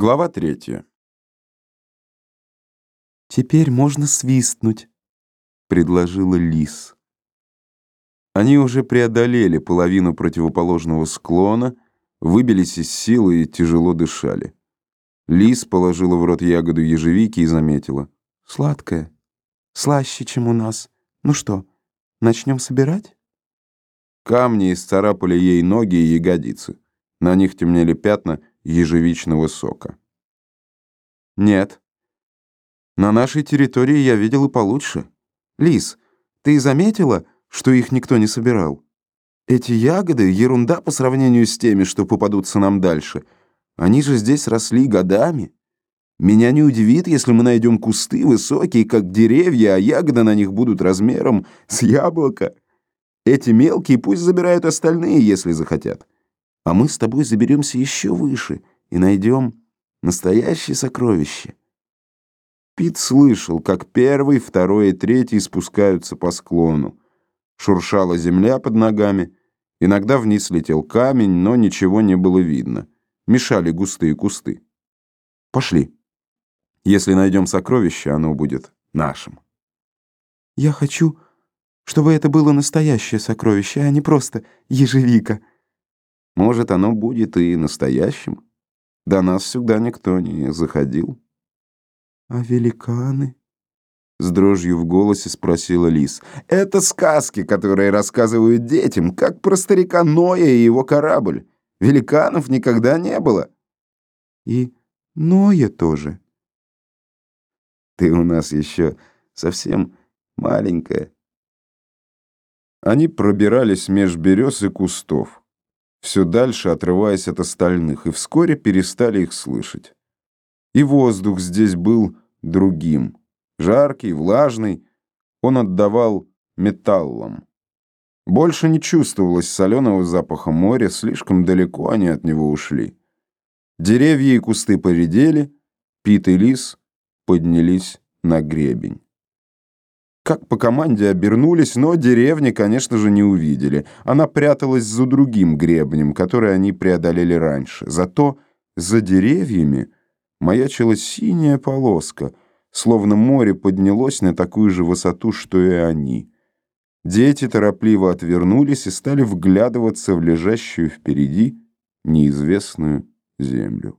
Глава третья. «Теперь можно свистнуть», — предложила Лис. Они уже преодолели половину противоположного склона, выбились из силы и тяжело дышали. Лис положила в рот ягоду ежевики и заметила. «Сладкая. Слаще, чем у нас. Ну что, начнем собирать?» Камни исцарапали ей ноги и ягодицы. На них темнели пятна ежевичного сока. «Нет. На нашей территории я видел и получше. Лис, ты заметила, что их никто не собирал? Эти ягоды — ерунда по сравнению с теми, что попадутся нам дальше. Они же здесь росли годами. Меня не удивит, если мы найдем кусты высокие, как деревья, а ягоды на них будут размером с яблоко. Эти мелкие пусть забирают остальные, если захотят а мы с тобой заберемся еще выше и найдем настоящее сокровище. Пит слышал, как первый, второй и третий спускаются по склону. Шуршала земля под ногами. Иногда вниз летел камень, но ничего не было видно. Мешали густые кусты. Пошли. Если найдем сокровище, оно будет нашим. Я хочу, чтобы это было настоящее сокровище, а не просто ежевика. Может, оно будет и настоящим. До нас сюда никто не заходил. А великаны? С дрожью в голосе спросила Лис. Это сказки, которые рассказывают детям, как про старика Ноя и его корабль. Великанов никогда не было. И Ноя тоже. Ты у нас еще совсем маленькая. Они пробирались меж берез и кустов все дальше отрываясь от остальных, и вскоре перестали их слышать. И воздух здесь был другим, жаркий, влажный, он отдавал металлом. Больше не чувствовалось соленого запаха моря, слишком далеко они от него ушли. Деревья и кусты поредели, Пит и Лис поднялись на гребень. Как по команде обернулись, но деревни, конечно же, не увидели. Она пряталась за другим гребнем, который они преодолели раньше. Зато за деревьями маячила синяя полоска, словно море поднялось на такую же высоту, что и они. Дети торопливо отвернулись и стали вглядываться в лежащую впереди неизвестную землю.